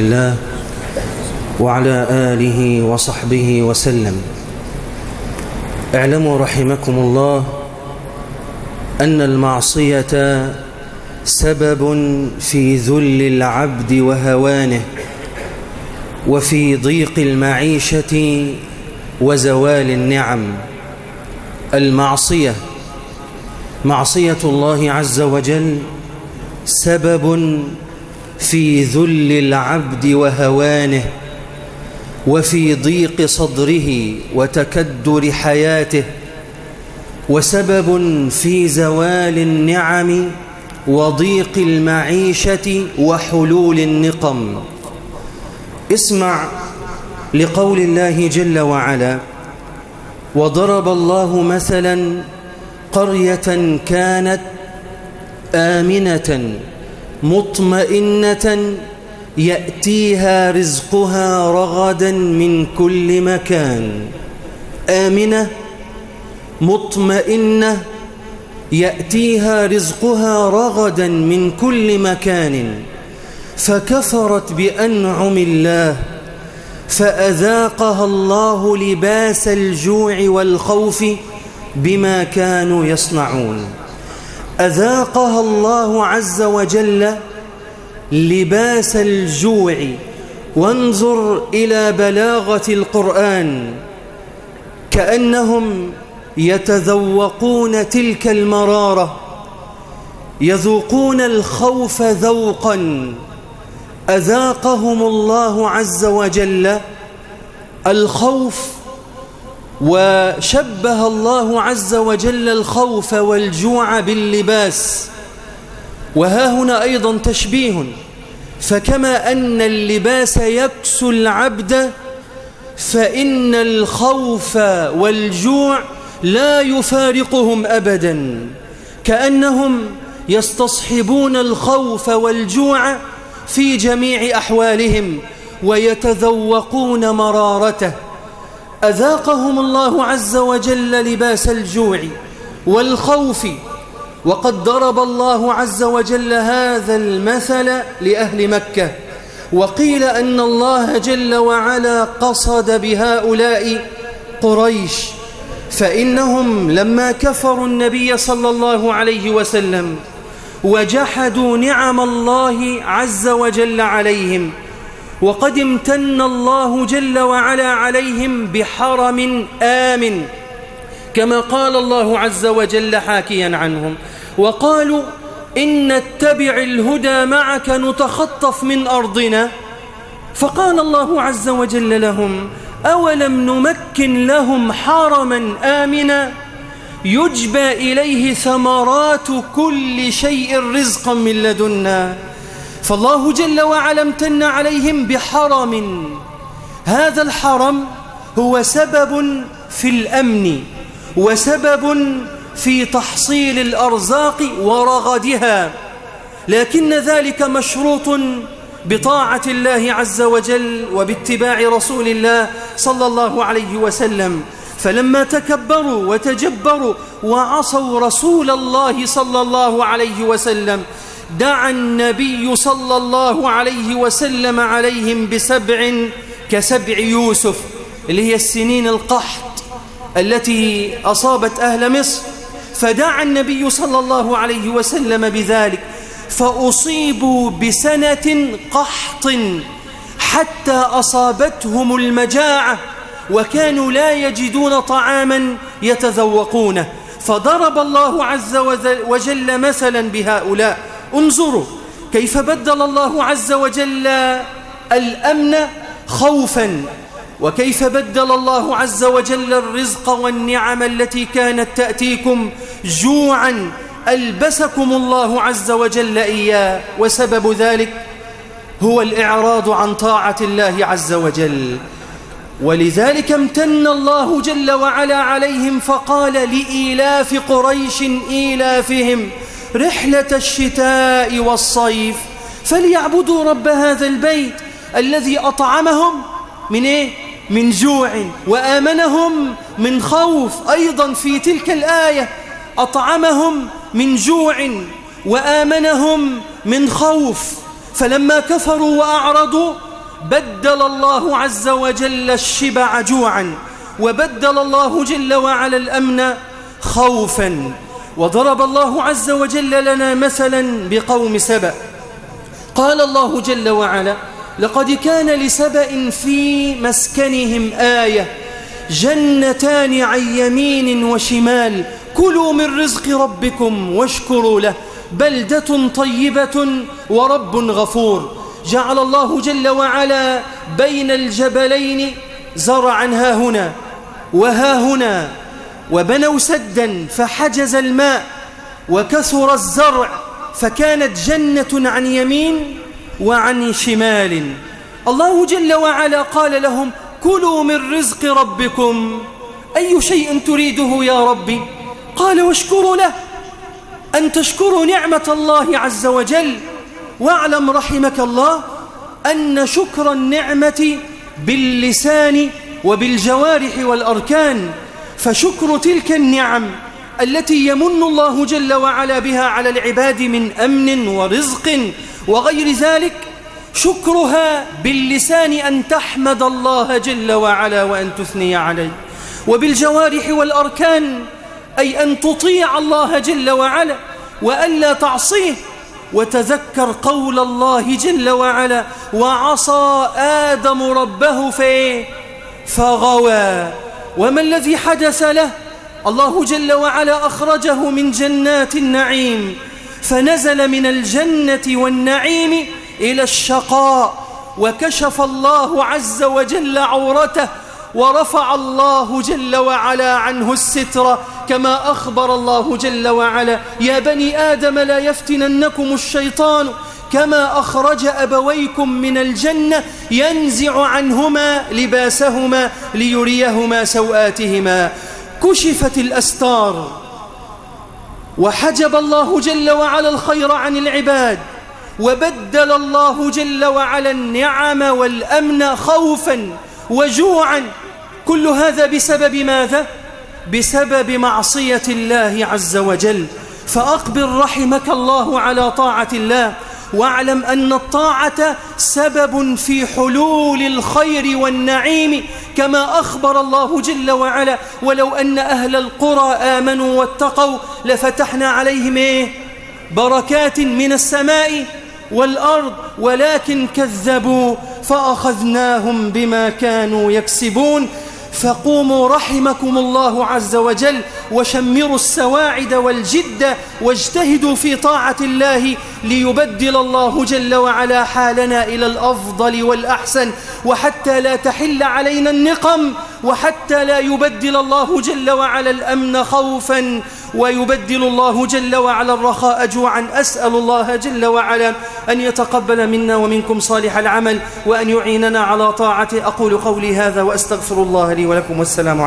الله وعلى آله وصحبه وسلم. اعلموا رحمكم الله أن المعصية سبب في ذل العبد وهوانه وفي ضيق المعيشة وزوال النعم. المعصية معصية الله عز وجل سبب في ذل العبد وهوانه وفي ضيق صدره وتكدر حياته وسبب في زوال النعم وضيق المعيشة وحلول النقم. اسمع لقول الله جل وعلا وضرب الله مثلا قرية كانت آمنة مطمئنة يأتيها رزقها رغدا من كل مكان. آمنة مطمئنة يأتيها رزقها رغدا من كل مكان. فكفرت بأنعم الله فأذاقها الله لباس الجوع والخوف بما كانوا يصنعون. أذاقها الله عز وجل لباس الجوع. وانظر إلى بلاغة القرآن. كأنهم يتذوقون تلك المرارة. يذوقون الخوف ذوقا. أذاقهم الله عز وجل الخوف وشبه الله عز وجل الخوف والجوع باللباس. وها هنا أيضا تشبيه. فكما أن اللباس يكسو العبد فإن الخوف والجوع لا يفارقهم أبدا. كأنهم يستصحبون الخوف والجوع في جميع أحوالهم ويتذوقون مرارته. أذاقهم الله عز وجل لباس الجوع والخوف وقد ضرب الله عز وجل هذا المثل لأهل مكة وقيل أن الله جل وعلا قصد بهؤلاء قريش فإنهم لما كفروا النبي صلى الله عليه وسلم وجحدوا نعم الله عز وجل عليهم. وقد امتن الله جل وعلا عليهم بحرم آمن كما قال الله عز وجل حاكيا عنهم وقالوا إن نتبع الهدى معك نتخطف من أرضنا. فقال الله عز وجل لهم أولم نمكن لهم حرما آمنا؟ يجبى إليه ثمرات كل شيء رزقا من لدنا. فالله جل وعلا امتن عليهم بحرم. هذا الحرم هو سبب في الأمن وسبب في تحصيل الأرزاق ورغدها. لكن ذلك مشروط بطاعة الله عز وجل وباتباع رسول الله صلى الله عليه وسلم. فلما تكبروا وتجبروا وعصوا رسول الله صلى الله عليه وسلم دعا النبي صلى الله عليه وسلم عليهم بسبع كسبع يوسف اللي هي السنين القحط التي أصابت أهل مصر. فدعا النبي صلى الله عليه وسلم بذلك. فأصيبوا بسنة قحط حتى أصابتهم المجاعة وكانوا لا يجدون طعاما يتذوقونه. فضرب الله عز وجل مثلا بهؤلاء. انظروا كيف بدل الله عز وجل الأمن خوفا وكيف بدل الله عز وجل الرزق والنعم التي كانت تأتيكم جوعا ألبسكم الله عز وجل إياه وسبب ذلك هو الإعراض عن طاعة الله عز وجل. ولذلك امتن الله جل وعلا عليهم فقال لإيلاف قريش إيلافهم رحلة الشتاء والصيف فليعبدوا رب هذا البيت الذي أطعمهم من إيه؟ من جوع وآمنهم من خوف أيضا في تلك الآية أطعمهم من جوع وآمنهم من خوف فلما كفروا وأعرضوا بدل الله عز وجل الشبع جوعا وبدل الله جل وعلا الأمن خوفا وضرب الله عز وجل لنا مثلا بقوم سبأ. قال الله جل وعلا لقد كان لسبأ في مسكنهم آية جنتان عن يمين وشمال كلوا من رزق ربكم واشكروا له بلدة طيبة ورب غفور. جعل الله جل وعلا بين الجبلين زرعا ها هنا وها هنا. وبنوا سدا فحجز الماء وكثر الزرع فكانت جنة عن يمين وعن شمال. الله جل وعلا قال لهم كلوا من رزق ربكم. أي شيء تريده يا ربي؟ قال واشكروا له أن تشكروا نعمة الله عز وجل. واعلم رحمك الله أن شكر النعمة باللسان وبالجوارح والأركان فشكر تلك النعم التي يمن الله جل وعلا بها على العباد من أمن ورزق وغير ذلك شكرها باللسان أن تحمد الله جل وعلا وأن تثني عليه وبالجوارح والأركان أي أن تطيع الله جل وعلا وألا تعصيه وتذكر قول الله جل وعلا وعصى آدم ربه في فغوى وما الذي حدث له؟ الله جل وعلا أخرجه من جنات النعيم فنزل من الجنة والنعيم إلى الشقاء وكشف الله عز وجل عورته ورفع الله جل وعلا عنه الستر كما أخبر الله جل وعلا يا بني آدم لا يفتننكم الشيطان كما أخرج أبويكم من الجنة ينزع عنهما لباسهما ليريهما سوآتهما. كشفت الأستار. وحجب الله جل وعلا الخير عن العباد. وبدل الله جل وعلا النعم والأمن خوفا وجوعا. كل هذا بسبب ماذا؟ بسبب معصية الله عز وجل. فأقبل رحمك الله على طاعة الله. واعلم أن الطاعة سبب في حلول الخير والنعيم كما أخبر الله جل وعلا ولو أن أهل القرى آمنوا واتقوا لفتحنا عليهم إيه؟ بركات من السماء والأرض ولكن كذبوا فأخذناهم بما كانوا يكسبون فقوموا رحمكم الله عز وجل وشمروا السواعد والجد واجتهدوا في طاعة الله ليبدل الله جل وعلا حالنا إلى الأفضل والأحسن وحتى لا تحل علينا النقم وحتى لا يبدل الله جل وعلا الأمن خوفا ويبدل الله جل وعلا الرخاء جوعا. أسأل الله جل وعلا أن يتقبل منا ومنكم صالح العمل وأن يعيننا على طاعته. أقول قولي هذا وأستغفر الله لي ولكم. والسلام عليكم.